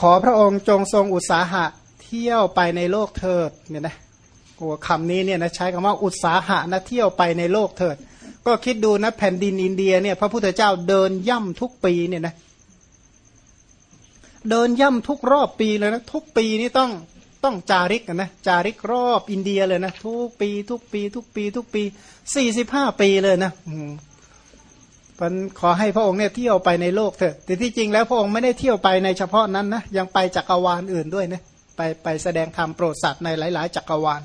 ขอพระองค์จงทรงอุตสาหะเที่ยวไปในโลกเถิดเนี่ยนะโอ้คำนี้เนี่ยนะใช้คำว่าอุตสาหะนะเที่ยวไปในโลกเถิด ก็คิดดูนะแผ่นดินอินเดียเนี่ยพระพุทธเจ้าเดินย่ำทุกปีเนี่ยนะเดินย่ำทุกรอบปีเลยนะทุกปีนี่ต้องต้องจาริกนะจาริกรอบอินเดียเลยนะทุกปี ทุกปี ทุกปี ทุกปีสี่สิบห้าปีเลยนะ มันขอให้พระองค์เนี่ยเที่ยวไปในโลกเถอะแต่ที่จริงแล้วพระองค์ไม่ได้เที่ยวไปในเฉพาะนั้นนะยังไปจักรวาลอื่นด้วยนะไปไปแสดงธรรมโปรดสัตว์ในหลาย ๆ จักรวาล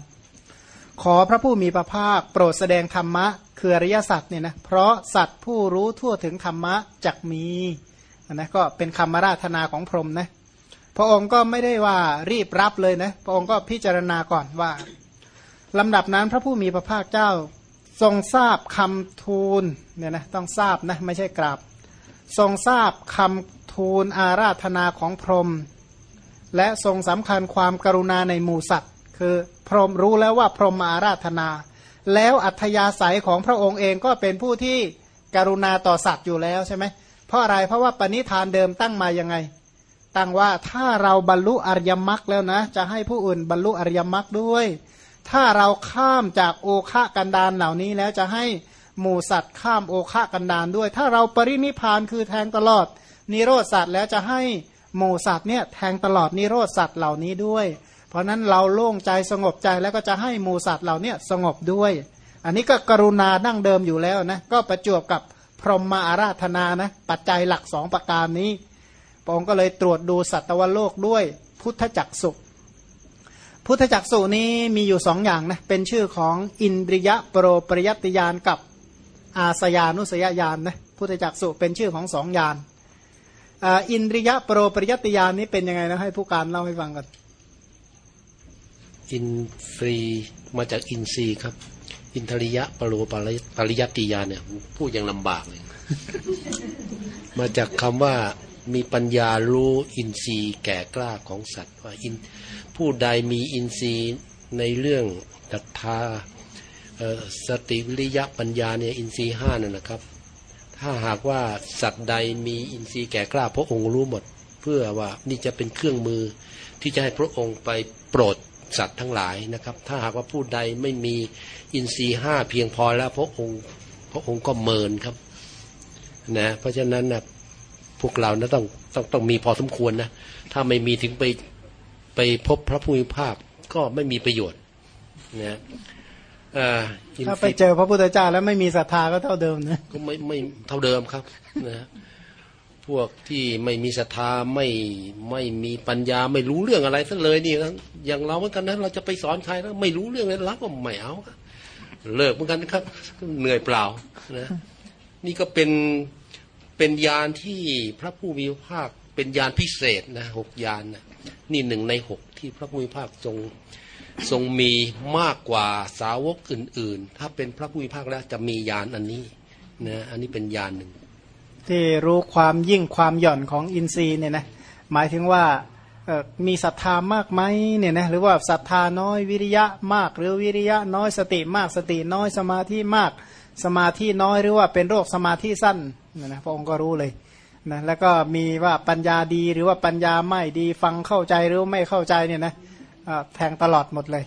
ขอพระผู้มีพระภาค โปรดแสดงธรรมะคืออริยสัจเนี่ยนะเพราะสัตว์ผู้รู้ทั่วถึงธรรมะจักมีนะก็เป็นคำมาราธนาของพรหมนะพระองค์ก็ไม่ได้ว่ารีบรับเลยนะพระองค์ก็พิจารณาก่อนว่าลำดับนั้นพระผู้มีพระภาคเจ้า ทรงทราบคำทูลเนี่ยนะต้องทราบนะไม่ใช่กราบ ทรงทราบคำทูลอาราธนาของพรหมและทรงสำคัญความกรุณาในหมู่สัตว์ คือพรหมรู้แล้วว่าพรหมอาราธนา แล้วอัธยาศัยของพระองค์เองก็เป็นผู้ที่กรุณาต่อสัตว์อยู่แล้วใช่ไหมเพราะอะไรเพราะว่าปณิธานเดิมตั้งมายังไง ตั้งว่าถ้าเราบรรลุอริยมรรคแล้วนะ จะให้ผู้อื่นบรรลุอริยมรรคด้วย ถ้าเราข้ามจากโอคะกันดานเหล่านี้แล้วจะให้หมูสัตว์ข้ามโอคะกันดานด้วย ถ้าเราปรินิพานคือแทงตลอดนิโรธสัตว์แล้วจะให้หมูสัตว์เนี่ยแทงตลอดนิโรธสัตว์เหล่านี้ด้วย เพราะนั้นเราโล่งใจสงบใจแล้วก็จะให้หมูสัตว์เหล่านี้สงบด้วย อันนี้ก็กรุณาดั้งเดิมอยู่แล้วนะก็ประจวบกับพรหมาอาราธนานะปัจจัยหลักสองประการนี้พระองค์ก็เลยตรวจดูสัตวโลกด้วยพุทธจักสุ พุทธจักสุนี้มีอยู่สองอย่างนะเป็นชื่อของอินทริยะโปรปริยติยานกับอาสยานุสยญาณนะพุทธจักสุเป็นชื่อของสองญาณอินทริยะโปรปริยติยานนี้เป็นยังไงนะให้ผู้การเล่าให้ฟังกันอินฟรีมาจากอินทรีครับ อินทริยะปรโรปริยติยานเนี่ยพูดยังลำบากเลย มาจากคำว่ามีปัญญารู้อินทรีย์แก่กล้าของสัตว์ว่าอิน ผู้ใดมีอินทรีย์ในเรื่องศรัทธาสติวิริยะปัญญาเนี่ยอินทรีย์ห้านั่นนะครับ ถ้าหากว่าสัตว์ใดมีอินทรีย์แก่กล้าพระองค์รู้หมด เพื่อว่านี่จะเป็นเครื่องมือที่จะให้พระองค์ไปโปรดสัตว์ทั้งหลายนะครับ ถ้าหากว่าผู้ใดไม่มีอินทรีย์ห้าเพียงพอแล้วพระองค์พระองค์ก็เมินครับนะเพราะฉะนั้นนะพวกเรานะต้องต้องต้องมีพอสมควรนะถ้าไม่มีถึงไป ไปพบพระผู้มีภาคก็ไม่มีประโยชน์นะถ้าไปเจอพระพุทธเจ้าแล้วไม่มีศรัทธาก็เท่าเดิมนะก็ไม่ไม่เท่าเดิมครับนะพวกที่ไม่มีศรัทธาไม่ไม่มีปัญญาไม่รู้เรื่องอะไรซะเลยนี่นะอย่างเราเหมือนกันนะเราจะไปสอนใครแล้วไม่รู้เรื่องเลยรับก็ไม่เอาเลิกเหมือนกันนะครับเหนื่อยเปล่านะนี่ก็เป็นเป็นยานที่พระผู้มีพระภาค เป็นยานพิเศษนะหกยานนะนี่หนึ่งในหกที่พระผู้มีภาคทรงทรงมีมากกว่าสาวกอื่น ๆ ถ้าเป็นพระผู้มีภาคแล้วจะมียานอันนี้นะอันนี้เป็นยานหนึ่งที่รู้ความยิ่งความหย่อนของอินทรีย์เนี่ยนะหมายถึงว่ามีศรัทธามากไหมเนี่ยนะหรือว่าศรัทธาน้อยวิริยะมาก หรือวิริยะน้อยสติมากสติน้อยสมาธิมาก สมาธิน้อยหรือว่าเป็นโรคสมาธิสั้นนะนะพระองค์ก็รู้เลย นะแล้วก็มีว่าปัญญาดีหรือว่าปัญญาไม่ดีฟังเข้าใจหรือไม่เข้าใจเนี่ยนะแทงตลอดหมดเลย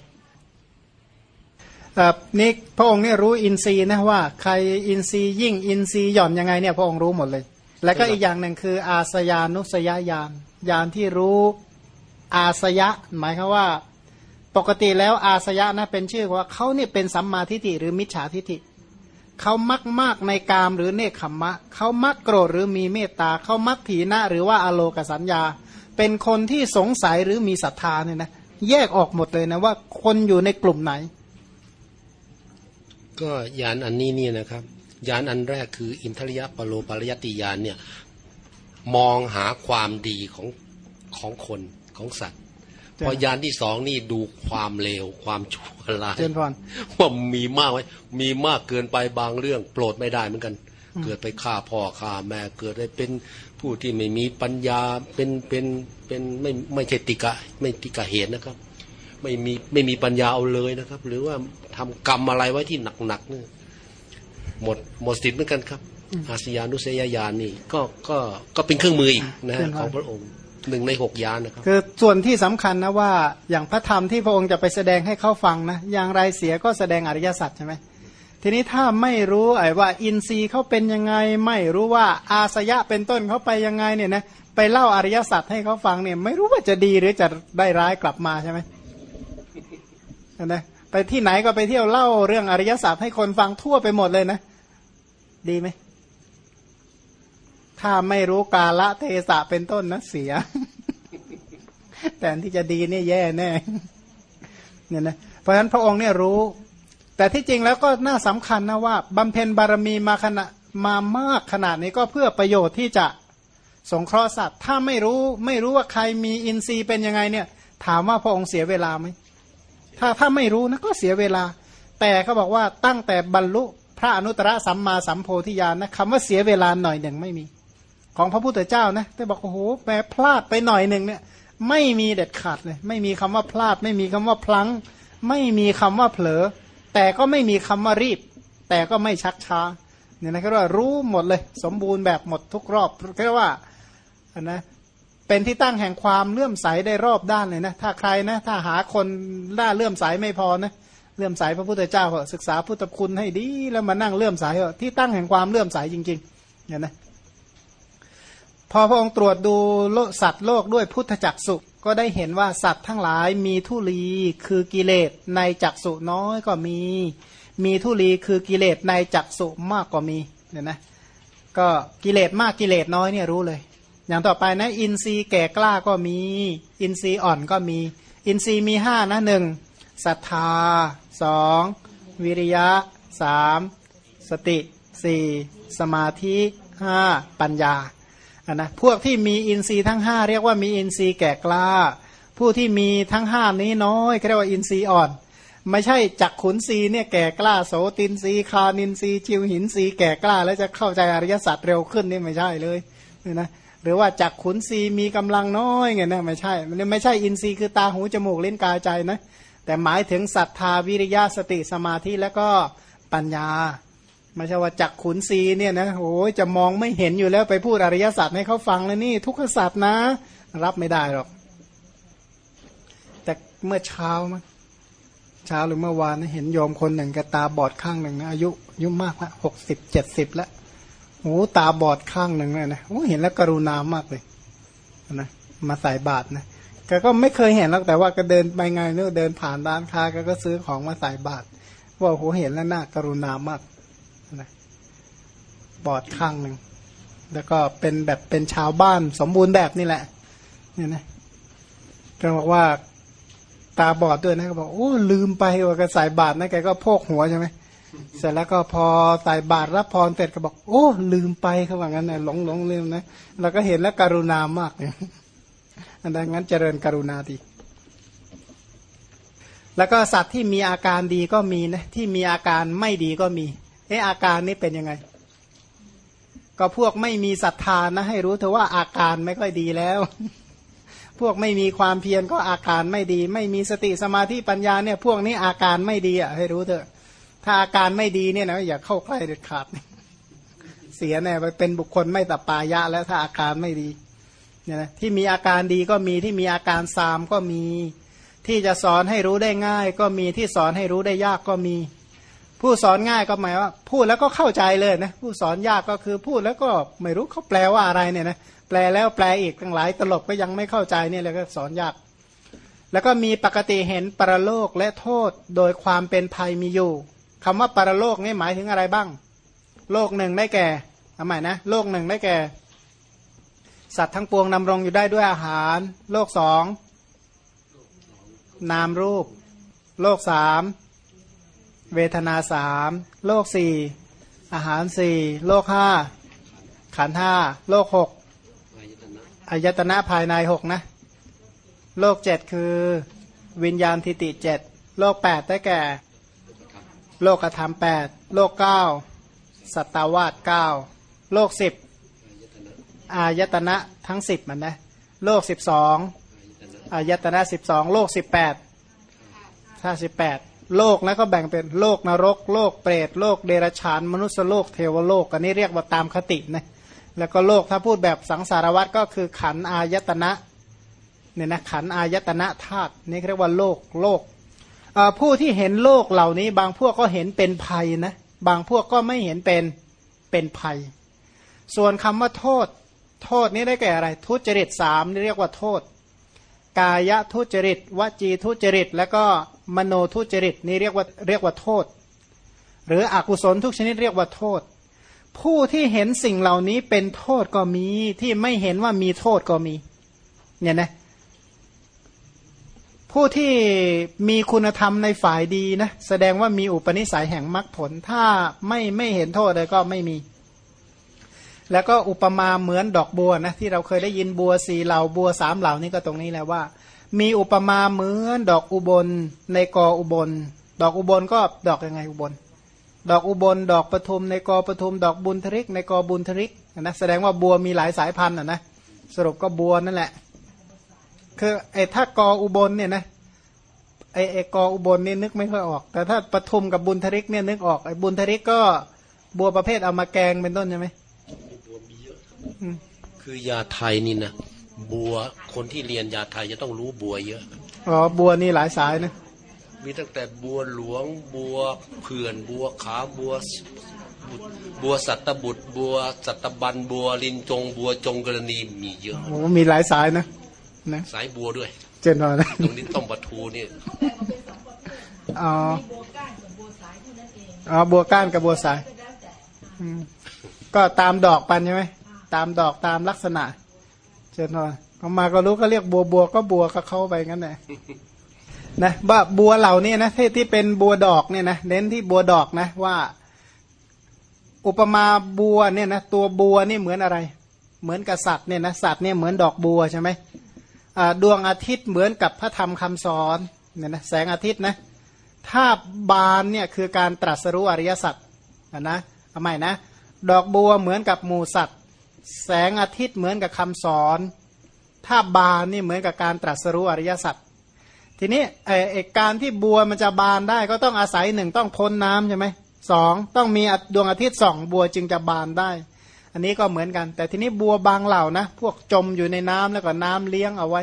นี่พระองค์เนี่ยรู้อินทรีย์นะว่าใครอินทรีย์ยิ่งอินทรีย์หย่อนยังไงเนี่ยพระองค์รู้หมดเลย แล้วก็อีกอย่างหนึ่งคือ อาสยานุสยญาณญาณที่รู้อาสยะ หมายคือว่า ปกติแล้วอาสยะนะเป็นชื่อว่าเขาเนี่ยเป็นสัมมาทิฏฐิหรือมิจฉาทิฏฐิ เขามักมากในกามหรือเนคขมมะ เขามักโกรธหรือมีเมตตา เขามักถีนะหรือว่าอโลกสัญญา เป็นคนที่สงสัยหรือมีศรัทธาเนี่ยนะแยกออกหมดเลยนะว่าคนอยู่ในกลุ่มไหน ก็ยานอันนี้เนี่ยนะครับยานอันแรกคืออินทริยปโลปริยติยานเนี่ยมองหาความดีของของคนของสัตว์ พอยานที่สองนี่ดูความเลวความชั่วร้ายว่ามีมากไหมมีมากเกินไปบางเรื่องโปรดไม่ได้เหมือนกัน เกิดไปฆ่าพ่อฆ่าแม่เกิดได้เป็นผู้ที่ไม่มีปัญญาเป็นเป็นเป็นไม่ไม่ใช่ติกะไม่ติกะเหตุนะครับ ไม่มีไม่มีปัญญาเอาเลยนะครับ หรือว่าทำกรรมอะไรไว้ที่หนักๆเนี่ยหมดหมดสิทธิ์เหมือนกันครับอาสยานุเสยญาณนี่ก็ก็ก็เป็นเครื่องมืออีกนะของพระองค์ หนึ่งในหกยานนะครับคือส่วนที่สำคัญนะว่าอย่างพระธรรมที่พระองค์จะไปแสดงให้เขาฟังนะอย่างไรเสียก็แสดงอริยสัจใช่ไหมทีนี้ถ้าไม่รู้ไอ้ว่าอินทรีย์เขาเป็นยังไง ไม่รู้ว่าอาสยะเป็นต้นเขาไปยังไงเนี่ยนะไปเล่าอริยสัจให้เขาฟังเนี่ย ไม่รู้ว่าจะดีหรือจะได้ร้ายกลับมาใช่ไหมนะไปที่ไหนก็ไปเที่ยวเล่าเรื่องอริยสัจให้คนฟังทั่วไปหมดเลยนะ ดีไหม ถ้าไม่รู้กาละเทศะเป็นต้นนะเสีย แต่ที่จะดีเนี่ยแย่แน่เนี่ยนะเพราะฉะนั้นพระองค์เนี่ยรู้ แต่ที่จริงแล้วก็น่าสำคัญนะว่าบำเพ็ญบารมีมาขณะมามากขนาดนี้ก็เพื่อประโยชน์ที่จะสงเคราะห์สัตว์ ถ้าไม่รู้ไม่รู้ว่าใครมีอินทรีย์เป็นยังไงเนี่ย ถามว่าพระองค์เสียเวลาไหมถ้าถ้าไม่รู้นะก็เสียเวลา แต่เขาบอกว่าตั้งแต่บรรลุพระอนุตตรสัมมาสัมโพธิญาณนะคำว่าเสียเวลาหน่อยหนึ่งไม่มี ของพระพุทธเจ้านะแต่บอกโอ้โหแปลพลาดไปหน่อยหนึ่งเนี่ย ไม่มีเด็ดขาดเลยไม่มีคำว่าพลาด ไม่มีคำว่าพลัง้ง ไม่มีคำว่าเผลอ แต่ก็ไม่มีคำว่ารีบ แต่ก็ไม่ชักช้าเนี่ยนะก็ว่ารู้หมดเลย สมบูรณ์แบบหมดทุกรอบเรียกว่าอันนะเป็นที่ตั้งแห่งความเลื่อมใสได้รอบด้านเลยนะ ถ้าใครนะ ถ้าหาคนล่าเลื่อมใสไม่พอนะเลื่อมใสพระพุทธเจ้าศึกษาพุทธคุณให้ดีแล้วมานั่งเลื่อมใสที่ตั้งแห่งความเลื่อมใสจริงๆเนี่ยนะ พอพระองค์ตรวจดูโลสัตว์โลกด้วยพุทธจักสุก็ได้เห็นว่าสัตว์ทั้งหลายมีทุลีคือกิเลสในจักสุน้อยก็มี มีทุลีคือกิเลสในจักสุมากกว่ามีเนี่ยนะก็กิเลสมากกิเลสน้อยเนี่ยรู้เลย อย่างต่อไปนะอินทรีย์แก่กล้าก็มี อินทรีย์อ่อนก็มี อินทรีย์มีห้านะหนึ่งศรัทธาสองวิริยะสามสติสี่สมาธิห้าปัญญา นนะพวกที่มีอินทรีย์ทั้งห้าเรียกว่ามีอินทรีย์แก่กล้า ผู้ที่มีทั้งห้านี้น้อยเรียกว่าอินทรีย์อ่อน ไม่ใช่จักขุนทรีย์เนี่ยแก่กล้าโสตินทรีย์ฆานินทรีย์ชิวหินทรีย์แก่กล้า แล้วจะเข้าใจอริยสัจเร็วขึ้นนี่ไม่ใช่เลยนี่นะหรือว่าจักขุนทรีย์มีกำลังน้อยไงนะไม่ใช่มันไม่ใช่อินทรีย์คือตาหูจมูกลิ้นกายใจนะแต่หมายถึงศรัทธาวิริยะสติสมาธิแล้วก็ปัญญา ไม่ใช่ว่าจักขุนทรีย์เนี่ยนะโอ้ยจะมองไม่เห็นอยู่แล้วไปพูดอริยสัจให้เขาฟังแล้วนี่ ทุกขสัจนะ รับไม่ได้หรอก แต่เมื่อเช้ามั้งเช้าหรือเมื่อวานเห็นโยมคนหนึ่งกตาบอดข้างหนึ่งนะอายุอายุมากละหกสิบเจ็ดสิบแล้วโอ้ตาบอดข้างหนึ่งเลยนะโอ้เห็นแล้วกรุณามากเลยนะมาใส่บาตรนะแกก็ไม่เคยเห็นหรอกแต่ว่าก็เดินไปไงเนี่ยเดินผ่านร้านค้าก็ก็ซื้อของมาใส่บาตรว่าโหเห็นแล้วน่ากรุณามาก นะบอดข้างหนึ่ง แล้วก็เป็นแบบเป็นชาวบ้านสมบูรณ์แบบนี่แหละ เนี่ยนะก็บอกว่าตาบอดด้วยนะก็บอกโอ้ลืมไปว่าก็ใส่บาตรนะแกก็โพกหัวใช่ไหมเสร็จแล้วก็พอใส่บาตรรับพรเสร็จก็บอก โอ้ ลืมไปเขาว่างั้นนะหลงหลงลืมนะเราก็เห็นแล้วกรุณามากเนี่ยอันนั้นเจริญกรุณาดี แล้วก็สัตว์ที่มีอาการดีก็มีนะที่มีอาการไม่ดีก็มี เอออาการนี้เป็นยังไง ก็พวกไม่มีศรัทธานะ ให้รู้เถอะว่าอาการไม่ค่อยดีแล้ว พวกไม่มีความเพียรก็อาการไม่ดี ไม่มีสติสมาธิปัญญาเนี่ย พวกนี้อาการไม่ดีอะให้รู้เถอะ ถ้าอาการไม่ดีเนี่ยนะอย่าเข้าใกล้เด็ดขาด เสียแน่ไปเป็นบุคคลไม่ตับปายะ แล้วถ้าอาการไม่ดีเนี่ยนะที่มีอาการดีก็มีที่มีอาการซามก็มี ที่จะสอนให้รู้ได้ง่าย ก็มีที่สอนให้รู้ได้ยากก็มี ผู้สอนง่ายก็หมายว่า พูดแล้วก็เข้าใจเลยนะผู้สอนยากก็คือพูดแล้วก็ไม่รู้เขาแปลว่าอะไรเนี่ยนะแปลแล้วแปลอีกทั้งหลายตลบก็ยังไม่เข้าใจเนี่ยเลยก็สอนยาก แล้วก็มีปกติเห็นปรโลกและโทษโดยความเป็นภัยมีอยู่คำว่าปรโลกนี่หมายถึงอะไรบ้าง โลกหนึ่งได้แก่ทำไมนะโลกหนึ่งได้แก่ สัตว์ทั้งปวงนำรงอยู่ได้ด้วยอาหาร โลกสองนามรูป โลกสาม เวทนาสามโลกสี่อาหารสี่โลกห้าขันห้าโลกหกอายตนะภายในหกนะ โลกเจ็ดคือวิญญาณทิติเจ็ดโลกแปดได้แก่ โลกธรรมแปดโลกเก้าสัตวาสเก้าโลกสิบอายตนะทั้งสิบมันนะโลกสิบสองอายตนะสิบสองโลกสิบแปดถ้าสิบแปด โลกแล้วก็แบ่งเป็นโลกนรก โลกเปรตโลกเดรัจฉาน มนุษย์โลกเทวโลกอันนี้เรียกว่าตามคตินะแล้วก็โลกถ้าพูดแบบสังสารวัตรก็คือขันอายตนะเนี่ยนะขันอายตนะธาตุนี่เรียกว่าโลกโลกผู้ที่เห็นโลกเหล่านี้ บางพวกก็เห็นเป็นภัยนะบางพวกก็ไม่เห็นเป็นเป็นภัย ส่วนคำว่าโทษ โทษนี้ได้แก่อะไร ทุจริตสามนี่เรียกว่าโทษ กายทุจริตวจีทุจริต แล้วก็ มโนทุจริตนี่เรียกว่าเรียกว่าโทษ หรืออกุศลทุกชนิดเรียกว่าโทษ ผู้ที่เห็นสิ่งเหล่านี้เป็นโทษก็มีที่ไม่เห็นว่ามีโทษก็มี เนี่ยนะผู้ที่มีคุณธรรมในฝ่ายดีนะแสดงว่ามีอุปนิสัยแห่งมรรคผล ถ้าไม่ไม่เห็นโทษเลยก็ไม่มี แล้วก็อุปมาเหมือนดอกบัวนะที่เราเคยได้ยินบัวสีเหล่าบัวสามเหล่านี้ก็ตรงนี้แหละว่า มีอุปมาเหมือนดอกอุบลในกออุบล ดอกอุบลก็ดอกยังไงอุบล ดอกอุบล ดอกปทุมในกอปทุม ดอกบุญทริก ในกอบุญทริกนะแสดงว่าบัวมีหลายสายพันธุ์นะสรุปก็บัวนั่นแหละ คือไอ้ถ้ากออุบลเนี่ยนะไอ้ไอ้กออุบลนี่นึกไม่ค่อยออก แต่ถ้าปทุมกับบุญทริกเนี่ยนึกออกไอ้บุญทริกก็บัวประเภทเอามาแกงเป็นต้นใช่ไหมคือยาไทยนี่นะ บัวคนที่เรียนยาไทยจะต้องรู้บัวเยอะ อ๋อ บัวนี่หลายสายนะ มีตั้งแต่บัวหลวงบัวเขื่อนบัวขาวบัวบัวสัตบุตร บัวสัตบันบัวลินจง บัวจงกรณีมีเยอะ โอ้มีหลายสายนะนะ สายบัวด้วย เจนอนนะตรงนี้ต้มปลาทูนี่อ๋ออ๋อบัวก้านกับบัวสายอืมก็ตามดอกปันใช่ไหมตามดอกตามลักษณะ เจนอนเอามาก็รู้ก็เรียกบัวบัวก็บัวก็เข้าไปงั้นแหละนะว่าบัวเหล่านี้นะที่ที่เป็นบัวดอกเนี่ยนะเน้นที่บัวดอกนะว่า อุปมาบัวเนี่ยนะตัวบัวนี่เหมือนอะไร เหมือนกับสัตว์เนี่ยนะสัตว์เนี่ยเหมือนดอกบัวใช่ไหมดวงอาทิตย์เหมือนกับพระธรรมคำสอนเนี่ยนะแสงอาทิตย์นะถ้าบานเนี่ยคือการตรัสรู้อริยสัจนะนะทำไมนะดอกบัวเหมือนกับหมูสัตว์ แสงอาทิตย์เหมือนกับคำสอน ถ้าบานนี่เหมือนกับการตรัสรู้อริยสัจทีนี้ไอ้ไอ้การที่บัวมันจะบานได้ก็ต้องอาศัยหนึ่งต้องพ้นน้ำใช่ไหมสองต้องมีดวงอาทิตย์ส่องบัวจึงจะบานได้ อันนี้ก็เหมือนกัน แต่ทีนี้บัวบางเหล่านะพวกจมอยู่ในน้ำแล้วก็น้ำเลี้ยงเอาไว้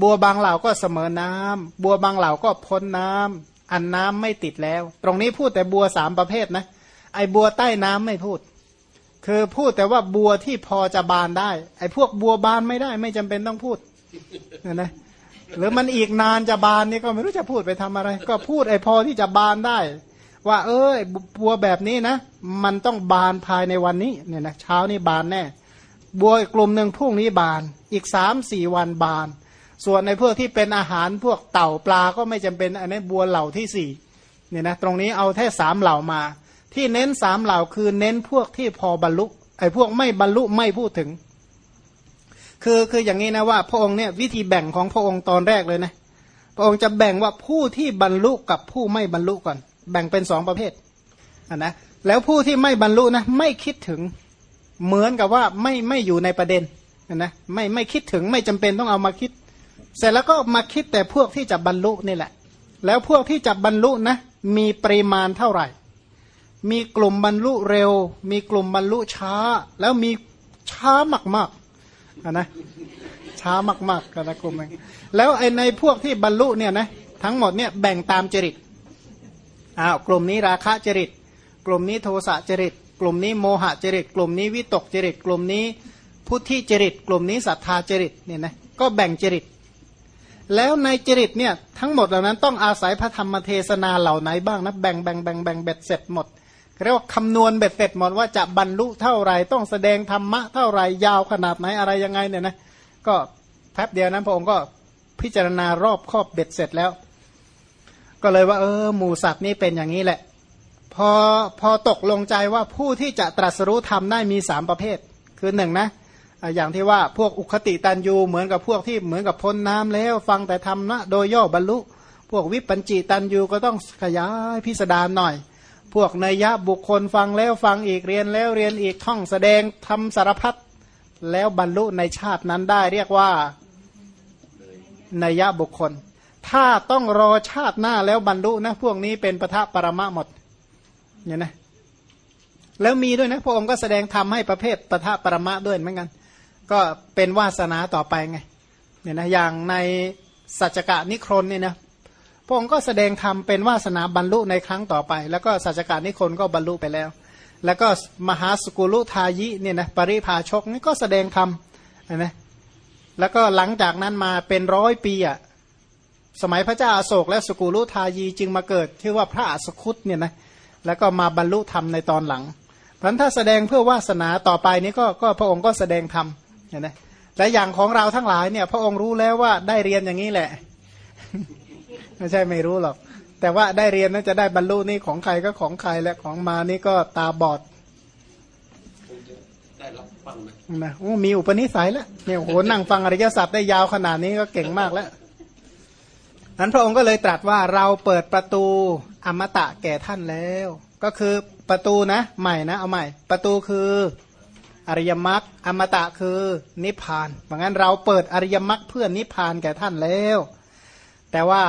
บัวบางเหล่าก็เสมอน้ำบัวบางเหล่าก็พ้นน้ำอันน้ำไม่ติดแล้ว ตรงนี้พูดแต่บัวสามประเภทนะไอ้บัวใต้น้ำไม่พูด คือพูดแต่ว่าบัวที่พอจะบานได้ ไอ้พวกบัวบานไม่ได้ ไม่จำเป็นต้องพูดเนี่ยนะหรือมันอีกนานจะบานนี่ก็ไม่รู้จะพูดไปทำอะไร ก็พูดไอ้พอที่จะบานได้ ว่า เออบัวแบบนี้นะมันต้องบานภายในวันนี้เนี่ยนะเช้านี้บานแน่ บัวกลุ่มหนึ่งพรุ่งนี้บาน อีกสามสี่วันบาน ส่วนในพวกที่เป็นอาหารพวกเต่าปลาก็ไม่จำเป็นอันนี้บัวเหล่าที่สี่เนี่ยนะตรงนี้เอาแค่สามเหล่ามา ที่เน้นสามเหล่าคือเน้นพวกที่พอบรรลุไอ้พวกไม่บรรลุไม่พูดถึง คือคืออย่างนี้นะว่าพระองค์เนี่ยวิธีแบ่งของพระองค์ตอนแรกเลยนะพระองค์จะแบ่งว่าผู้ที่บรรลุกับผู้ไม่บรรลุก่อน แบ่งเป็นสองประเภทอะนะแล้วผู้ที่ไม่บรรลุนะไม่คิดถึงเหมือนกับว่าไม่ไม่อยู่ในประเด็นนะไม่ไม่คิดถึงไม่จำเป็นต้องเอามาคิด เสร็จแล้วก็มาคิดแต่พวกที่จะบรรลุนี่แหละ แล้วพวกที่จะบรรลุนะมีปริมาณเท่าไหร่ มีกลุ่มบรรลุเร็ว มีกลุ่มบรรลุช้า แล้วมีช้ามากๆอะนะช้ามากๆกันนะกลุ่มนึงแล้วไอในพวกที่บรรลุเนี่ยนะทั้งหมดเนี่ยแบ่งตามจริตอ้าวกลุ่มนี้ราคะจริต กลุ่มนี้โทสะจริต กลุ่มนี้โมหะจริต กลุ่มนี้วิตกจริต กลุ่มนี้พุทธิจริต กลุ่มนี้ศรัทธาจริตเนี่ยนะก็แบ่งจริต แล้วในจริตเนี่ยทั้งหมดเหล่านั้นต้องอาศัยพระธรรมเทศนาเหล่าไหนบ้างนะแบ่งแบ่งแบ่งแบ่งเบ็ดเสร็จหมด เรียกว่าคำนวณเบ็ดเสร็จหมดว่าจะบรรลุเท่าไหร่ต้องแสดงธรรมะเท่าไหร่ยาวขนาดไหนอะไรยังไงเนี่ยนะก็แป๊บเดียวนั้นพระองค์ก็พิจารณารอบครอบเบ็ดเสร็จแล้ว ก็เลยว่า เออหมูสัตว์นี่เป็นอย่างนี้แหละ พอพอตกลงใจว่าผู้ที่จะตรัสรู้ธรรมได้มีสามประเภท คือหนึ่งนะอย่างที่ว่าพวกอุคติตันยูเหมือนกับพวกที่เหมือนกับพ้นน้ำแล้ว ฟังแต่ธรรมนะโดยย่อบรรลุ พวกวิปัญจิตันยูก็ต้องขยายพิสดารหน่อย พวกเนยยะบุคคลฟังแล้วฟังอีกเรียนแล้วเรียนอีกท่องแสดงทำสารพัดแล้วบรรลุในชาตินั้นได้เรียกว่าเนยยะบุคคล ถ้าต้องรอชาติหน้าแล้วบรรลุนะพวกนี้เป็นปทะปรมะหมดเนี่ยนะแล้วมีด้วยนะพระองค์ก็แสดงธรรมให้ประเภทปทะปรมะด้วยเหมือนกัน ก็เป็นวาสนาต่อไปไงเนี่ยนะอย่างในสัจจกะนิครนเนี่ยนะ ระองค์ก็แสดงธรรมเป็นวาสนาบรรลุในครั้งต่อไป แล้วก็สัจจกะนิคนก็บรรลุไปแล้ว แล้วก็มหาสกุลุทายิเนี่ยนะปริพาชกนี่ก็แสดงธรรมนะแล้วก็หลังจากนั้นมาเป็นร้อยปีอะสมัยพระเจ้าอาโศกและสกุลุทายีจึงมาเกิดที่ว่าพระอสคุตเนี่ยนะแล้วก็มาบรรลุธรรมในตอนหลังพันถ้าแสดงเพื่อวาสนาต่อไปนี้ก็ก็พระองค์ก็แสดงธรรมเห็นไหมและอย่างของเราทั้งหลายเนี่ยพระองค์รู้แล้วว่าได้เรียนอย่างนี้แหละ ไม่ใช่ไม่รู้หรอก แต่ว่าได้เรียนนั้นจะได้บรรลุนี่ของใครก็ของใครและของมานี่ก็ตาบอดได้รับฟังนะนะโอ้มีอุปนิสัยแล้วเนี่ยโหนั่งฟังอริยสัจได้ยาวขนาดนี้ก็เก่งมากแล้วนั้นพระองค์ก็เลยตรัสว่าเราเปิดประตูอมตะแก่ท่านแล้ว ก็คือประตูนะ ใหม่นะ เอาใหม่ ประตูคืออริยมรรคอมตะคือนิพพานเพราะงั้นเราเปิดอริยมรรคเพื่อนิพพานแก่ท่านแล้ว แต่ว่า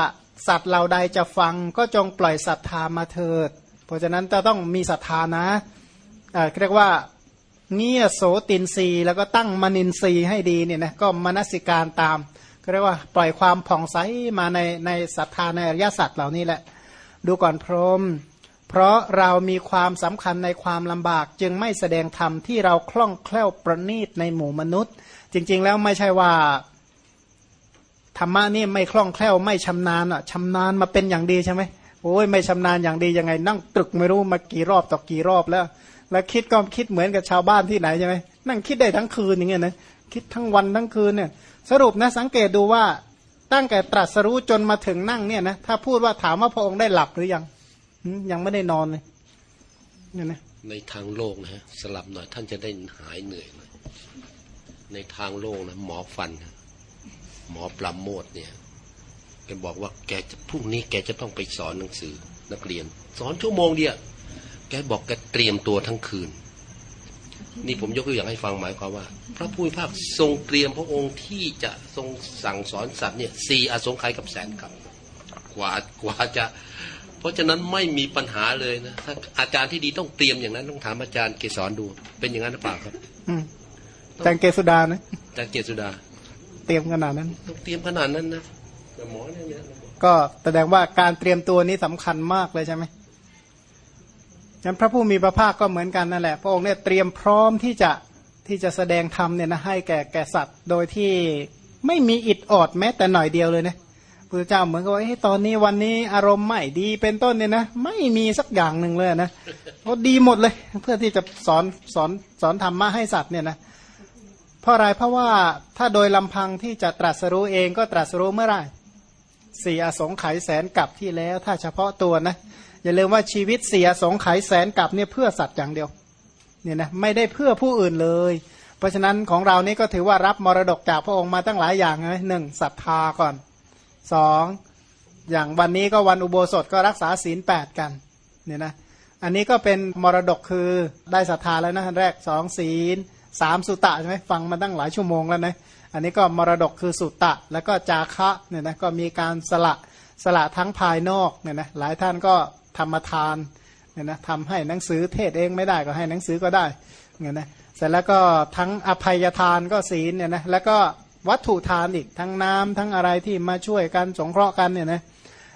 สัตว์เราใดจะฟังก็จงปล่อยศรัทธามาเถิด เพราะฉะนั้นจะต้องมีศรัทธานะเรียกว่าเงียโสตินรีแล้วก็ตั้งมนินรีให้ดีเนี่ยนะก็มนสิการตามก็เรียกว่าปล่อยความผ่องใสมาในในศรัทธาในอริยสัจเหล่านี้แหละ ดูก่อนพรหมเพราะเรามีความสำคัญในความลำบากจึงไม่แสดงธรรมที่เราคล่องแคล่วประณีตในหมู่มนุษย์ จริง ๆ แล้วไม่ใช่ว่า ธรรมะนี่ไม่คล่องแคล่วไม่ชำนาญอะชำนาญมาเป็นอย่างดีใช่ไหมโอ้ยไม่ชำนาญอย่างดียังไง นั่งตรึกไม่รู้มากี่รอบต่อกี่รอบแล้ว แล้วคิดก็คิดเหมือนกับชาวบ้านที่ไหนใช่ไหมนั่งคิดได้ทั้งคืนอย่างเงี้ยนะคิดทั้งวันทั้งคืนเนี่ย สรุปนะสังเกตดูว่าตั้งแต่ตรัสรู้จนมาถึงนั่งเนี่ยนะถ้าพูดว่าถามว่าพระองค์ได้หลับหรือยังยังไม่ได้นอนเลยเนี่ยนะในทางโลกนะฮะสลับหน่อยท่านจะได้หายเหนื่อยหน่อยในทางโลกนะหมอฟันนะ หมอปราโมดเนี่ยแกบอกว่าแกจะพรุ่งนี้แกจะต้องไปสอนหนังสือนักเรียน สอนชั่วโมงเดียวแกบอกแกเตรียมตัวทั้งคืน นี่ผมยกตัวอย่างให้ฟังหมายความว่า พระผู้มีพระภาคทรงเตรียมพระองค์ที่จะทรงสั่งสอนสัตว์เนี่ยสี่อสงไขยกับแสนกับกว่ากว่าจะ เพราะฉะนั้นไม่มีปัญหาเลยนะถ้าอาจารย์ที่ดีต้องเตรียมอย่างนั้นต้องถามอาจารย์เกสรดู เป็นอย่างนั้นหรือเปล่าครับอืมแต่งเกสุดานะอาจารย์เกษสุดา เตรียมขนาดนั้นต้องเตรียมขนาดนั้นนะแต่หมอเนี่ยเนี่ยก็แสดงว่าการเตรียมตัวนี้สำคัญมากเลยใช่ไหมฉะนั้นพระผู้มีพระภาคก็เหมือนกันนั่นแหละ พระองค์เนี่ยเตรียมพร้อมที่จะที่จะแสดงธรรมเนี่ยนะให้แก่แก่สัตว์ โดยที่ไม่มีอิดออดแม้แต่หน่อยเดียวเลยนะพระเจ้าเหมือนกับว่าเฮ้ยตอนนี้วันนี้อารมณ์ไม่ดีเป็นต้นเนี่ยนะไม่มีสักอย่างหนึ่งเลยนะเพราะดีหมดเลย เพื่อที่จะสอนสอนสอนธรรมะให้สัตว์เนี่ยนะเพราะอะไรเพราะว่าถ้าโดยลำพังที่จะตรัสรู้เองก็ตรัสรู้เมื่อไหร่สี่อสงไขยแสนกับที่แล้ว ถ้าเฉพาะตัวนะอย่าลืมว่าชีวิตเสี่อสงไขยแสนกับเนี่ยเพื่อสัตว์อย่างเดียวเนี่ยนะไม่ได้เพื่อผู้อื่นเลย เพราะฉะนั้นของเรานี่ก็ถือว่ารับมรดกจากพระองค์มาตั้งหลายอย่างนะหนึ่งศรัทธาก่อนสองอย่างวันนี้ก็วันอุโบสถก็รักษาศีลแปดกันเนี่ยนะอันนี้ก็เป็นมรดกคือได้ศรัทธาแล้วนะอันแรกสองศีล สามสุตะใช่ไหมฟังมาตั้งหลายชั่วโมงแล้วนะอันนี้ก็มรดกคือสุตะ แล้วก็จาคะเนี่ยนะก็มีการสละสละทั้งภายนอกเนี่ยนะหลายท่านก็ธรรมทานเนี่ยนะทำให้หนังสือเทศเองไม่ได้ก็ให้หนังสือก็ได้เนี่ยนะเสร็จแล้วก็ทั้งอภัยทานก็ศีลเนี่ยนะแล้วก็วัตถุทานอีกทั้งน้ำทั้งอะไรที่มาช่วยกันสงเคราะห์กันเนี่ยนะ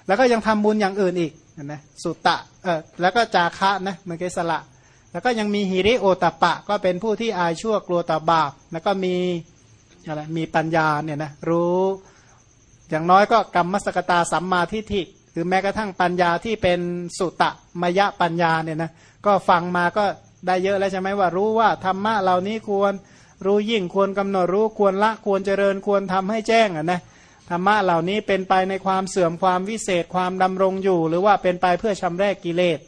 แล้วก็ยังทำบุญอย่างอื่นอีกเห็นะสุตตะเออแล้วก็จาคะนะเมื่อกี้สละ แล้วก็ยังมีฮิริโอตปะ ก็เป็นผู้ที่อายชั่วกลัวตาบาปแล้วก็มีอะไรมีปัญญาเนี่ยนะรู้อย่างน้อยก็กรรมสกตาสัมมาทิฏฐิหรือแม้กระทั่งปัญญาที่เป็นสุตะมยะปัญญาเนี่ยนะก็ฟังมาก็ได้เยอะแล้วใช่ไหมว่ารู้ว่าธรรมะเหล่านี้ควรรู้ยิ่งควรกำหนดรู้ควรละควรเจริญควรทำให้แจ้งอะนะธรรมะเหล่านี้เป็นไปในความเสื่อมความวิเศษความดำรงอยู่ หรือว่าเป็นไปเพื่อชำแรกกิเลส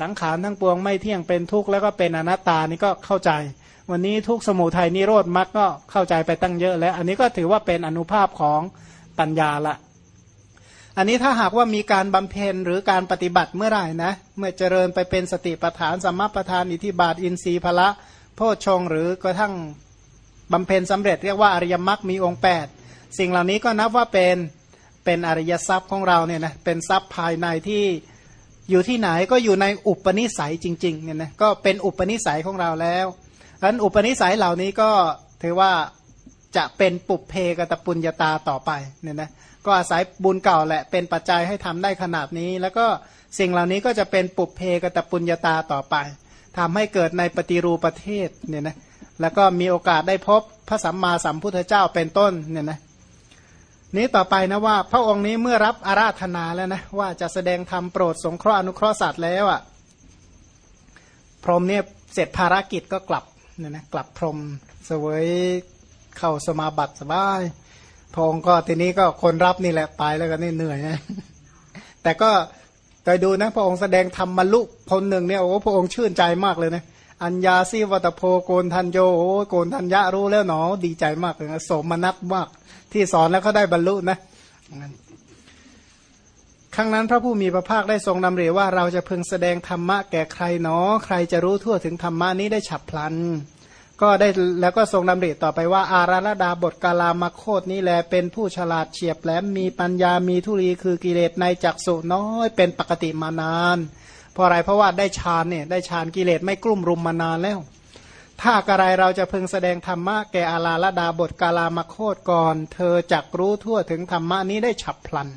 สังขารทั้งปวงไม่เที่ยงเป็นทุกข์แล้วก็เป็นอนัตตานี่ก็เข้าใจ วันนี้ทุกสมุทัยนิโรธมรรคก็เข้าใจไปตั้งเยอะ แล้ว อันนี้ก็ถือว่าเป็นอนุภาพของปัญญาละ อันนี้ถ้าหากว่ามีการบำเพ็ญหรือการปฏิบัติเมื่อไหร่นะ เมื่อเจริญไปเป็นสติปัฏฐานสัมมาปัฏฐานอิทิบาทอินทรีย์พละโพชฌงหรือกระทั่งบำเพ็ญสำเร็จเรียกว่าอริยมรรคมีองค์ 8 สิ่งเหล่านี้ก็นับว่าเป็นเป็นอริยทรัพย์ของเราเนี่ยนะเป็นทรัพย์ภายในที่ อยู่ที่ไหนก็อยู่ในอุปนิสัยจริงๆเนี่ยนะก็เป็นอุปนิสัยของเราแล้วดังนั้นอุปนิสัยเหล่านี้ก็ถือว่าจะเป็นปุเพกตปุญญาตาต่อไปเนี่ยนะก็อาศัยบุญเก่าแหละเป็นปัจจัยให้ทำได้ขนาดนี้ แล้วก็สิ่งเหล่านี้ก็จะเป็นปุเพกตปุญญาตาต่อไปทำให้เกิดในปฏิรูปประเทศเนี่ยนะแล้วก็มีโอกาสได้พบพระสัมมาสัมพุทธเจ้าเป็นต้นเนี่ยนะ นี้ต่อไปนะว่า พระองค์นี้เมื่อรับอาราธนาแล้วนะว่าจะแสดงธรรมโปรดสงเคราะห์อนุเคราะห์สัตว์แล้วอะ่ะพรหมเนี่ยเสร็จภารกิจก็กลับเนี่ยนะกลับพรหมเสวยเข้าสมาบัติสบายพระองค์ก็ทีนี้ก็คนรับนี่แหละไปแล้วก็นี่เหนื่อยนะแต่ก็ไปดูนะพระองค์แสดงธรรมมลุคนหนึ่งเนี่ยโอ้พระองค์ชื่นใจมากเลยนะ อัญญาซีวัตโพโกนทันโยโโกนทัญญะรู้แล้วหนอ ดีใจมากเลยนะสมนัตมาก ที่สอนแล้วเขาได้บรรลุนะครั้งนั้นพระผู้มีพระภาคได้ทรงนำเรียว่าเราจะพึงแสดงธรรมะแก่ใครหนอ ใครจะรู้ทั่วถึงธรรมะนี้ได้ฉับพลัน ก็ได้แล้วก็ทรงนำรียต่อไปว่า อาราลดาบทกาลามาโคดนี้แลเป็นผู้ฉลาดเฉียบแหลมมีปัญญามีทุลีคือกิเลสในจักสุน้อยเป็นปกติมานานเราะอะไรเพราะว่าได้ฌานเนี่ยได้ฌานกิเลสไม่กลุ่มรุมมานานแล้ว ถ้ากระไรเราจะพึงแสดงธรรมะแก่อาลาลดาบทกาลามาโคตก่อน เธอจักรู้ทั่วถึงธรรมะนี้ได้ฉับพลัน